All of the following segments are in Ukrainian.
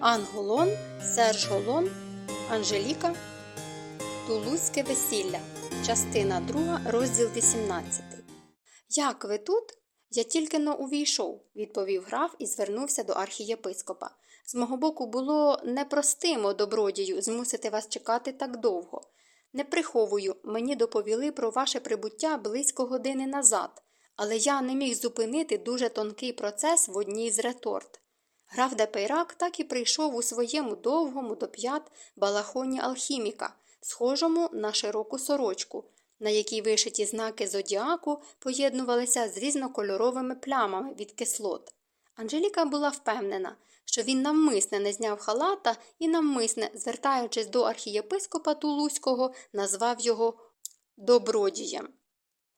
Анголон, Серж Голон, Анжеліка, Тулузьке весілля. Частина 2, розділ 18. Як ви тут? Я тільки но увійшов, відповів граф і звернувся до архієпископа. З мого боку було непростимо, добродію, змусити вас чекати так довго. Не приховую, мені доповіли про ваше прибуття близько години назад, але я не міг зупинити дуже тонкий процес в одній з реторт. Граф де Пейрак так і прийшов у своєму довгому до п'ят балахоні алхіміка, схожому на широку сорочку, на якій вишиті знаки зодіаку поєднувалися з різнокольоровими плямами від кислот. Анжеліка була впевнена, що він навмисне не зняв халата і навмисне, звертаючись до архієпископа Тулузького, назвав його добродієм.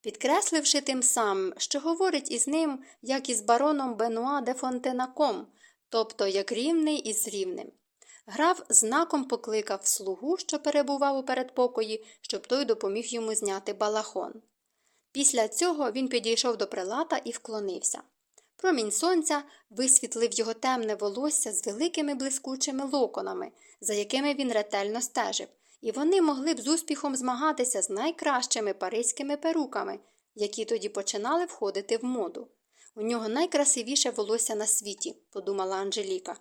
Підкресливши тим самим, що говорить із ним, як із бароном Бенуа де Фонтенаком, тобто як рівний із рівним. Граф знаком покликав слугу, що перебував у передпокої, щоб той допоміг йому зняти балахон. Після цього він підійшов до прилата і вклонився. Промінь сонця висвітлив його темне волосся з великими блискучими локонами, за якими він ретельно стежив, і вони могли б з успіхом змагатися з найкращими паризькими перуками, які тоді починали входити в моду. У нього найкрасивіше волосся на світі, подумала Анжеліка.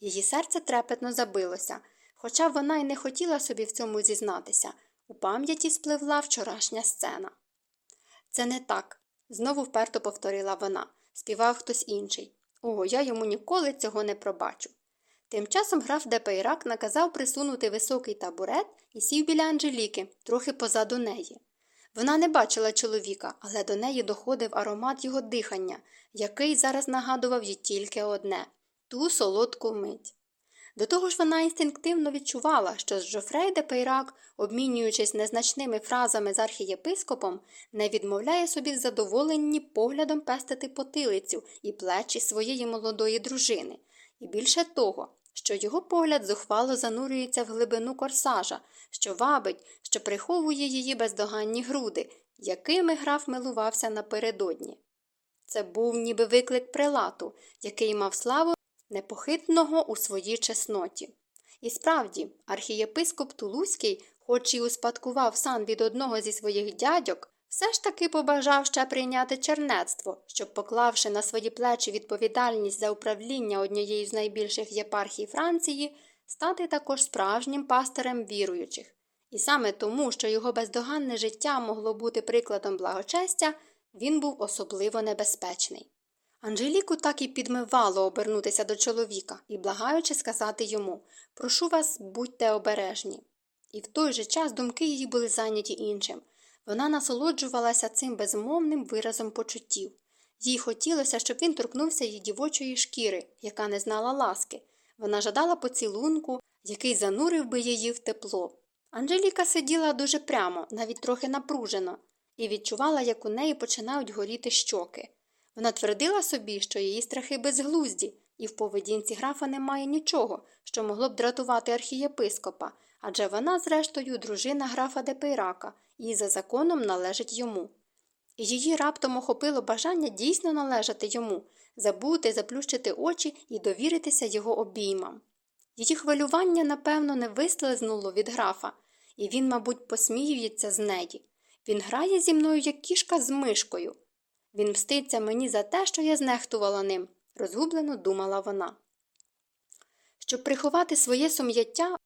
Її серце трепетно забилося, хоча вона й не хотіла собі в цьому зізнатися. У пам'яті спливла вчорашня сцена. Це не так, знову вперто повторила вона. Співав хтось інший. Ого, я йому ніколи цього не пробачу. Тим часом граф Депейрак наказав присунути високий табурет і сів біля Анжеліки, трохи позаду неї. Вона не бачила чоловіка, але до неї доходив аромат його дихання, який зараз нагадував їй тільки одне ту солодку мить. До того ж вона інстинктивно відчувала, що з Жофрей де Пейрак, обмінюючись незначними фразами з архієпископом, не відмовляє собі в задоволенні поглядом пестити потилицю і плечі своєї молодої дружини, і більше того, що його погляд зухвало занурюється в глибину корсажа, що вабить, що приховує її бездоганні груди, якими граф милувався напередодні. Це був ніби виклик прилату, який мав славу непохитного у своїй чесноті. І справді, архієпископ Тулузький, хоч і успадкував сан від одного зі своїх дядьок, все ж таки побажав ще прийняти чернецтво, щоб, поклавши на свої плечі відповідальність за управління однією з найбільших єпархій Франції, стати також справжнім пастирем віруючих. І саме тому, що його бездоганне життя могло бути прикладом благочестя, він був особливо небезпечний. Анжеліку так і підмивало обернутися до чоловіка і, благаючи, сказати йому Прошу вас, будьте обережні. І в той же час думки її були зайняті іншим. Вона насолоджувалася цим безмовним виразом почуттів. Їй хотілося, щоб він торкнувся її дівочої шкіри, яка не знала ласки. Вона жадала поцілунку, який занурив би її в тепло. Анжеліка сиділа дуже прямо, навіть трохи напружено, і відчувала, як у неї починають горіти щоки. Вона твердила собі, що її страхи безглузді, і в поведінці графа немає нічого, що могло б дратувати архієпископа, адже вона, зрештою, дружина графа Депейрака і за законом належить йому. Її раптом охопило бажання дійсно належати йому, забути, заплющити очі і довіритися його обіймам. Її хвилювання, напевно, не вислизнуло від графа, і він, мабуть, посміюється з неї. Він грає зі мною, як кішка з мишкою. Він мститься мені за те, що я знехтувала ним, розгублено думала вона. Щоб приховати своє сум'яття,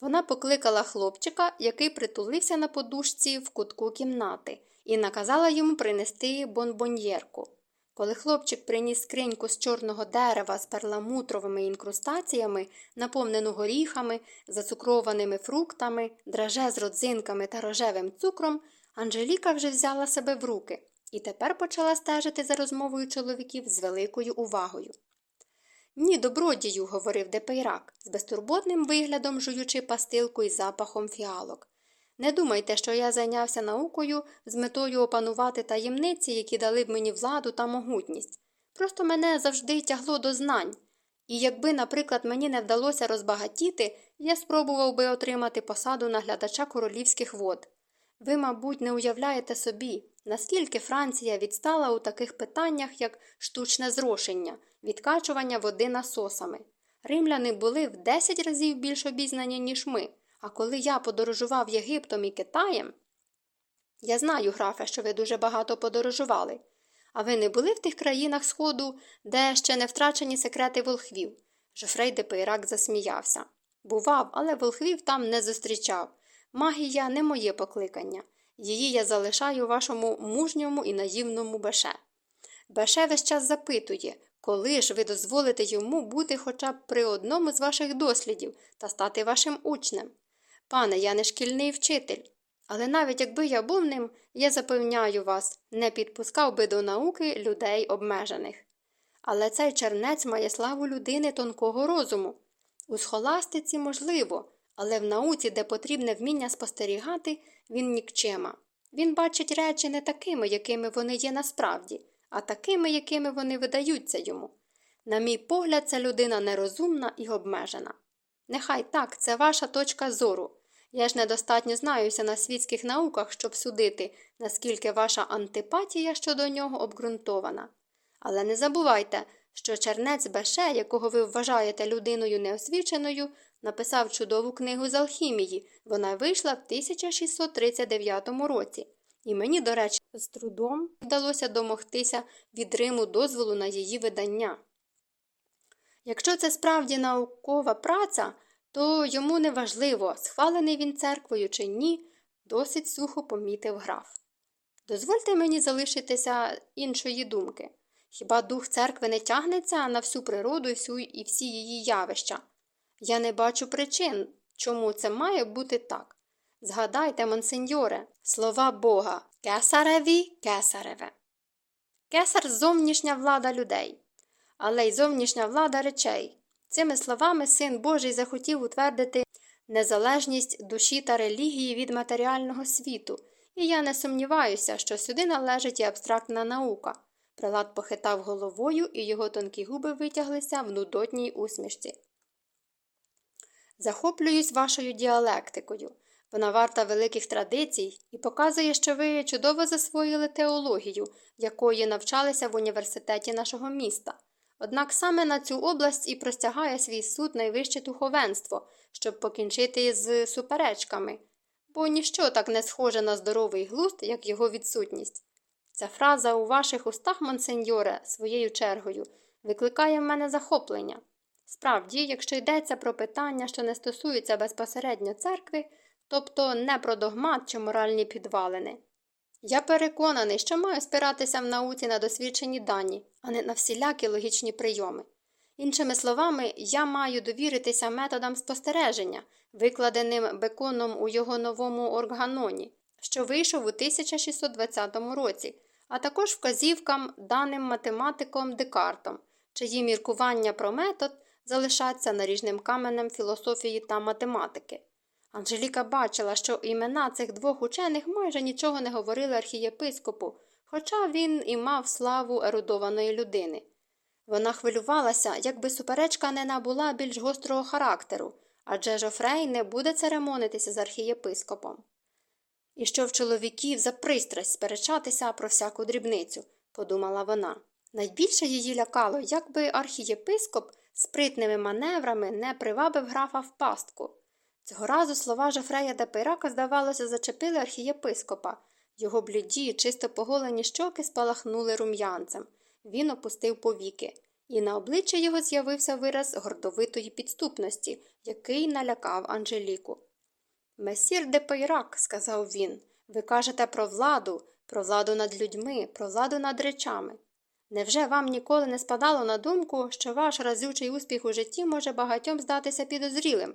вона покликала хлопчика, який притулився на подушці в кутку кімнати, і наказала йому принести бонбоньєрку. Коли хлопчик приніс скриньку з чорного дерева з перламутровими інкрустаціями, наповнену горіхами, зацукрованими фруктами, драже з родзинками та рожевим цукром, Анжеліка вже взяла себе в руки і тепер почала стежити за розмовою чоловіків з великою увагою. Ні, добродію, говорив Депейрак, з безтурботним виглядом жуючи пастилку із запахом фіалок. Не думайте, що я зайнявся наукою з метою опанувати таємниці, які дали б мені владу та могутність. Просто мене завжди тягло до знань. І якби, наприклад, мені не вдалося розбагатіти, я спробував би отримати посаду наглядача королівських вод. Ви, мабуть, не уявляєте собі, наскільки Франція відстала у таких питаннях, як штучне зрошення, відкачування води насосами. Римляни були в 10 разів більш обізнані, ніж ми, а коли я подорожував Єгиптом і Китаєм. Я знаю, графе, що ви дуже багато подорожували. А ви не були в тих країнах Сходу, де ще не втрачені секрети волхвів? Жофрей де Пейрак засміявся. Бував, але волхвів там не зустрічав. Магія не моє покликання. Її я залишаю вашому мужньому і наївному беше. Беше весь час запитує, коли ж ви дозволите йому бути хоча б при одному з ваших дослідів та стати вашим учнем. Пане, я не шкільний вчитель. Але навіть якби я був ним, я запевняю вас, не підпускав би до науки людей обмежених. Але цей чернець має славу людини тонкого розуму. У схоластиці можливо, але в науці, де потрібне вміння спостерігати, він нікчема. Він бачить речі не такими, якими вони є насправді, а такими, якими вони видаються йому. На мій погляд, ця людина нерозумна і обмежена. Нехай так, це ваша точка зору. Я ж недостатньо знаюся на світських науках, щоб судити, наскільки ваша антипатія щодо нього обґрунтована. Але не забувайте, що чернець Беше, якого ви вважаєте людиною неосвіченою, написав чудову книгу з алхімії. Вона вийшла в 1639 році. І мені, до речі, з трудом вдалося домогтися від Риму дозволу на її видання. Якщо це справді наукова праця, то йому не важливо, схвалений він церквою чи ні, досить сухо помітив граф. Дозвольте мені залишитися іншої думки. Хіба дух церкви не тягнеться на всю природу і, і всі її явища? Я не бачу причин, чому це має бути так. Згадайте, монсеньоре, слова Бога кесареві кесареве. Кесар зовнішня влада людей, але й зовнішня влада речей. Цими словами син Божий захотів утвердити незалежність душі та релігії від матеріального світу, і я не сумніваюся, що сюди належить і абстрактна наука. Прилад похитав головою, і його тонкі губи витяглися в нудотній усмішці. Захоплююсь вашою діалектикою. Вона варта великих традицій і показує, що ви чудово засвоїли теологію, якої навчалися в університеті нашого міста. Однак саме на цю область і простягає свій суд найвище духовенство, щоб покінчити з суперечками, бо ніщо так не схоже на здоровий глузд, як його відсутність. Ця фраза у ваших устах, монсеньоре, своєю чергою, викликає в мене захоплення. Справді, якщо йдеться про питання, що не стосуються безпосередньо церкви, тобто не про догмат чи моральні підвалини. Я переконаний, що маю спиратися в науці на досвідчені дані, а не на всілякі логічні прийоми. Іншими словами, я маю довіритися методам спостереження, викладеним беконом у його новому органоні, що вийшов у 1620 році, а також вказівкам, даним математиком Декартом, чиї міркування про метод залишаться наріжним каменем філософії та математики. Анжеліка бачила, що імена цих двох учених майже нічого не говорили архієпископу, хоча він і мав славу ерудованої людини. Вона хвилювалася, якби суперечка не набула більш гострого характеру, адже Жофрей не буде церемонитися з архієпископом. І що в чоловіків за пристрасть сперечатися про всяку дрібницю, подумала вона. Найбільше її лякало, якби архієпископ спритними маневрами не привабив графа в пастку. Цього разу слова Жофрея де Пейрака, здавалося, зачепили архієпископа. Його бліді, чисто поголені щоки спалахнули рум'янцем. Він опустив повіки, і на обличчі його з'явився вираз гордовитої підступності, який налякав Анжеліку. Месір де Пейрак, сказав він, ви кажете про владу, про владу над людьми, про владу над речами. Невже вам ніколи не спадало на думку, що ваш разючий успіх у житті може багатьом здатися підозрілим?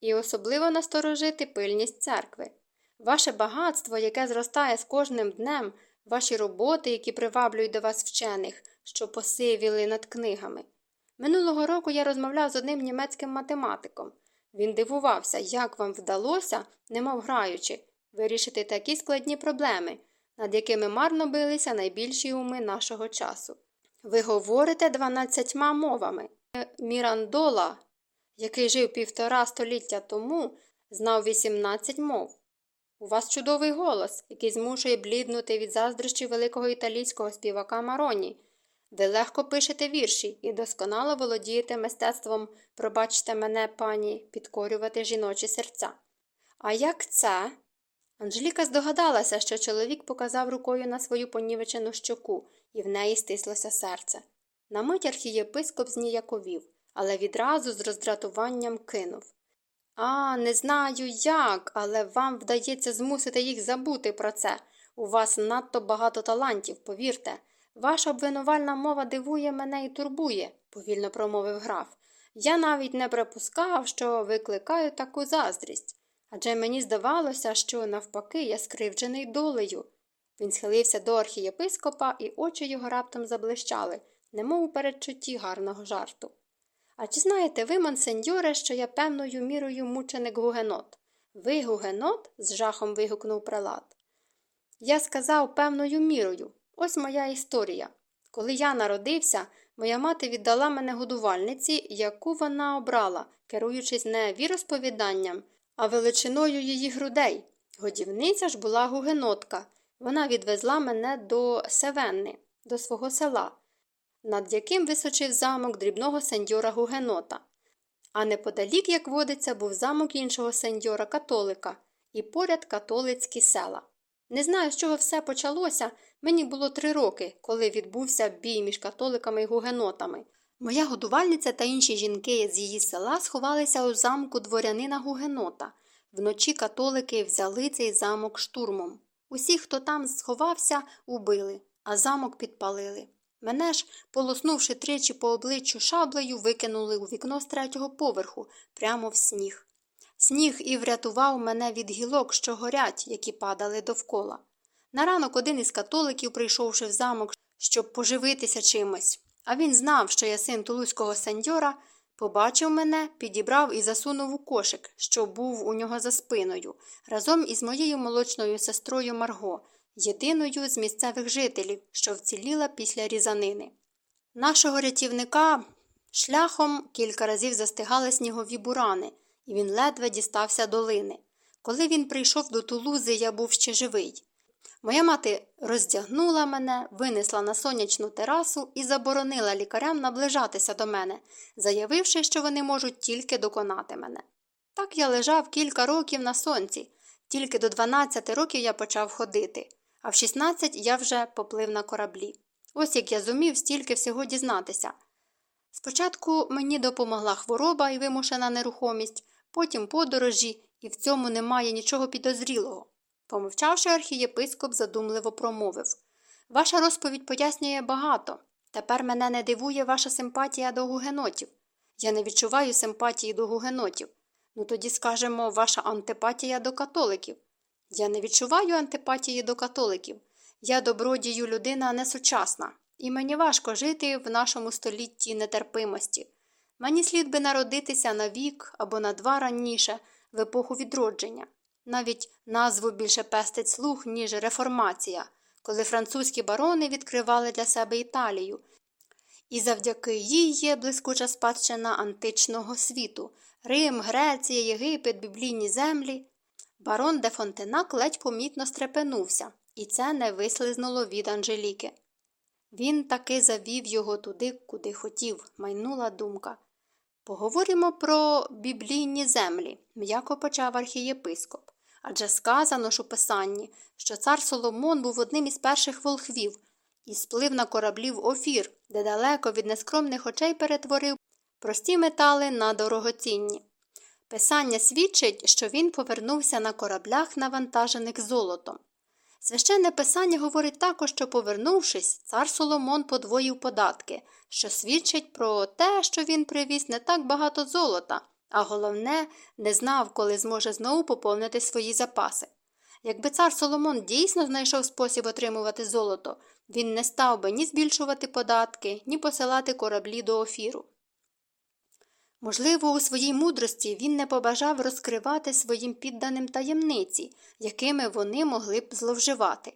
і особливо насторожити пильність церкви. Ваше багатство, яке зростає з кожним днем, ваші роботи, які приваблюють до вас вчених, що посивіли над книгами. Минулого року я розмовляв з одним німецьким математиком. Він дивувався, як вам вдалося, немов граючи, вирішити такі складні проблеми, над якими марно билися найбільші уми нашого часу. Ви говорите дванадцятьма мовами. Мірандола який жив півтора століття тому, знав 18 мов. У вас чудовий голос, який змушує бліднути від заздрощі великого італійського співака Мароні. Ви легко пишете вірші і досконало володієте мистецтвом, пробачте мене, пані, підкорювати жіночі серця. А як це? Анжеліка здогадалася, що чоловік показав рукою на свою понівечену щоку, і в неї стислося серце. На мить архієпископ зніяковів, але відразу з роздратуванням кинув. А, не знаю як, але вам вдається змусити їх забути про це. У вас надто багато талантів, повірте. Ваша обвинувальна мова дивує мене і турбує, повільно промовив граф. Я навіть не припускав, що викликаю таку заздрість. Адже мені здавалося, що, навпаки, я скривджений долею. Він схилився до архієпископа, і очі його раптом заблищали, немов у передчутті гарного жарту. А чи знаєте ви, монсеньоре, що я певною мірою мученик гугенот? Ви гугенот? з жахом вигукнув прелат. Я сказав певною мірою. Ось моя історія. Коли я народився, моя мати віддала мене годувальниці, яку вона обрала, керуючись не віросповіданням, а величиною її грудей. Годівниця ж була гугенотка. Вона відвезла мене до Севенни, до свого села, над яким височив замок дрібного сеньора Гугенота. А неподалік, як водиться, був замок іншого сеньора католика і поряд католицькі села. Не знаю, з чого все почалося. Мені було три роки, коли відбувся бій між католиками і гугенотами. Моя годувальниця та інші жінки з її села сховалися у замку дворянина Гугенота. Вночі католики взяли цей замок штурмом. Усіх, хто там сховався, убили, а замок підпалили. Мене ж, полоснувши тричі по обличчю шаблею, викинули у вікно з третього поверху, прямо в сніг. Сніг і врятував мене від гілок, що горять, які падали довкола. На ранок один із католиків, прийшовши в замок, щоб поживитися чимось, а він знав, що я син тулузького сеньора, побачив мене, підібрав і засунув у кошик, що був у нього за спиною, разом із моєю молочною сестрою Марго, єдиною з місцевих жителів, що вціліла після різанини. Нашого рятівника шляхом кілька разів застигали снігові бурани, і він ледве дістався долини. Коли він прийшов до Тулузи, я був ще живий. Моя мати роздягнула мене, винесла на сонячну терасу і заборонила лікарям наближатися до мене, заявивши, що вони можуть тільки доконати мене. Так я лежав кілька років на сонці, тільки до 12 років я почав ходити, а в 16 я вже поплив на кораблі. Ось як я зумів стільки всього дізнатися. Спочатку мені допомогла хвороба і вимушена нерухомість, потім подорожі, і в цьому немає нічого підозрілого. Помовчавши, архієпископ задумливо промовив Ваша розповідь пояснює багато. Тепер мене не дивує ваша симпатія до гугенотів. Я не відчуваю симпатії до гугенотів. Ну тоді скажемо, ваша антипатія до католиків. Я не відчуваю антипатії до католиків. Я добродію людина несучасна, і мені важко жити в нашому столітті нетерпимості. Мені слід би народитися на вік або на два раніше, в епоху відродження. Навіть назву більше пестить слух, ніж реформація, коли французькі барони відкривали для себе Італію. І завдяки їй є блискуча спадщина античного світу Рим, Греція, Єгипет, біблійні землі. Барон де Фонтенак ледь помітно стрепенувся, і це не вислизнуло від Анжеліки. Він таки завів його туди, куди хотів, майнула думка. Поговоримо про біблійні землі, м'яко почав архієпископ. Адже сказано ж у писанні, що цар Соломон був одним із перших волхвів і сплив на кораблі в офір, де далеко від нескромних очей перетворив прості метали на дорогоцінні. Писання свідчить, що він повернувся на кораблях, навантажених золотом. Священне писання говорить також, що, повернувшись, цар Соломон подвоїв податки, що свідчить про те, що він привіз не так багато золота, а головне, не знав, коли зможе знову поповнити свої запаси. Якби цар Соломон дійсно знайшов спосіб отримувати золото, він не став би ні збільшувати податки, ні посилати кораблі до офіру. Можливо, у своїй мудрості він не побажав розкривати своїм підданим таємниці, якими вони могли б зловживати.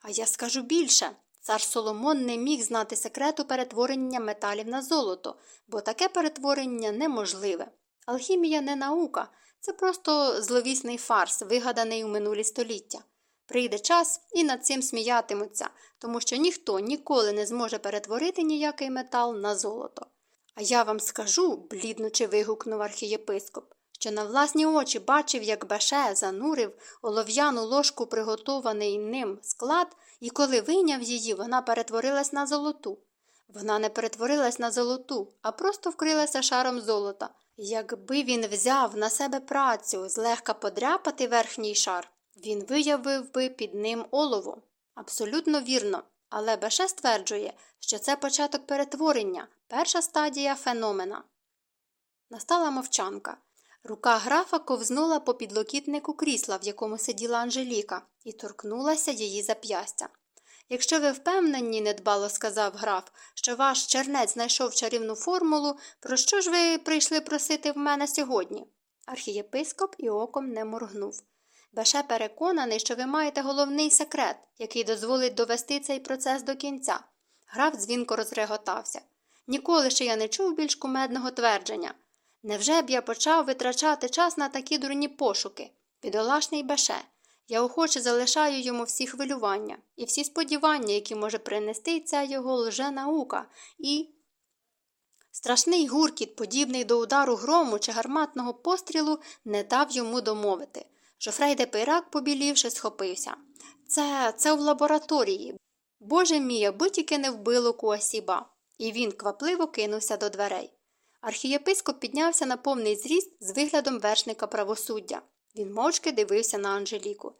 А я скажу більше цар Соломон не міг знати секрету перетворення металів на золото, бо таке перетворення неможливе. Алхімія не наука, це просто зловісний фарс, вигаданий у минулі століття. Прийде час і над цим сміятимуться, тому що ніхто ніколи не зможе перетворити ніякий метал на золото. А я вам скажу, бліднучи вигукнув архієпископ, що на власні очі бачив, як Беше занурив олов'яну ложку приготований ним склад, і коли вийняв її, вона перетворилась на золоту. Вона не перетворилась на золоту, а просто вкрилася шаром золота. Якби він взяв на себе працю злегка подряпати верхній шар, він виявив би під ним олово. Абсолютно вірно. Але Беше стверджує, що це початок перетворення, перша стадія феномена. Настала мовчанка. Рука графа ковзнула по підлокітнику крісла, в якому сиділа Анжеліка, і торкнулася її зап'ястя. Якщо ви впевнені, недбало сказав граф, що ваш чернець знайшов чарівну формулу, про що ж ви прийшли просити в мене сьогодні? Архієпископ і оком не моргнув. Беше переконаний, що ви маєте головний секрет, який дозволить довести цей процес до кінця. Граф дзвінко розреготався. Ніколи ще я не чув більш кумедного твердження. Невже б я почав витрачати час на такі дурні пошуки? Бідолашний Беше. Я охоче залишаю йому всі хвилювання і всі сподівання, які може принести ця його лженаука, і. Страшний гуркіт, подібний до удару грому чи гарматного пострілу, не дав йому домовити. Жофрей де Пейрак, побілівши, схопився. Це це в лабораторії. Боже мій, аби тільки не вбило Куасіба. І він квапливо кинувся до дверей. Архієпископ піднявся на повний зріст з виглядом вершника правосуддя. Він мовчки дивився на Анжеліку.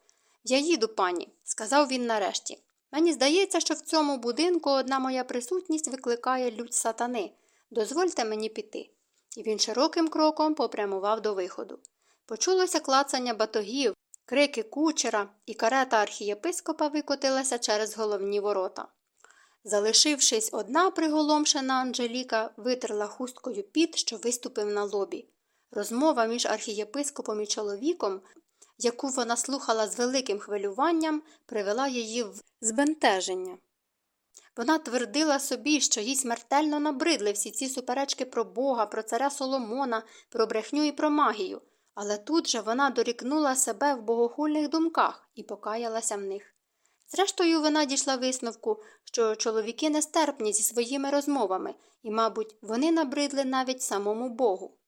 Я їду, пані, сказав він нарешті. Мені здається, що в цьому будинку одна моя присутність викликає лють сатани. Дозвольте мені піти. І він широким кроком попрямував до виходу. Почулося клацання батогів, крики кучера, і карета архієпископа викотилася через головні ворота. Залишившись одна приголомшена Анжеліка, витерла хусткою піт, що виступив на лобі. Розмова між архієпископом і чоловіком, яку вона слухала з великим хвилюванням, привела її в збентеження. Вона твердила собі, що їй смертельно набридли всі ці суперечки про Бога, про царя Соломона, про брехню і про магію, але тут же вона дорікнула себе в богохульних думках і покаялася в них. Зрештою, вона дійшла висновку, що чоловіки нестерпні зі своїми розмовами, і, мабуть, вони набридли навіть самому Богу.